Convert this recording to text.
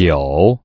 九。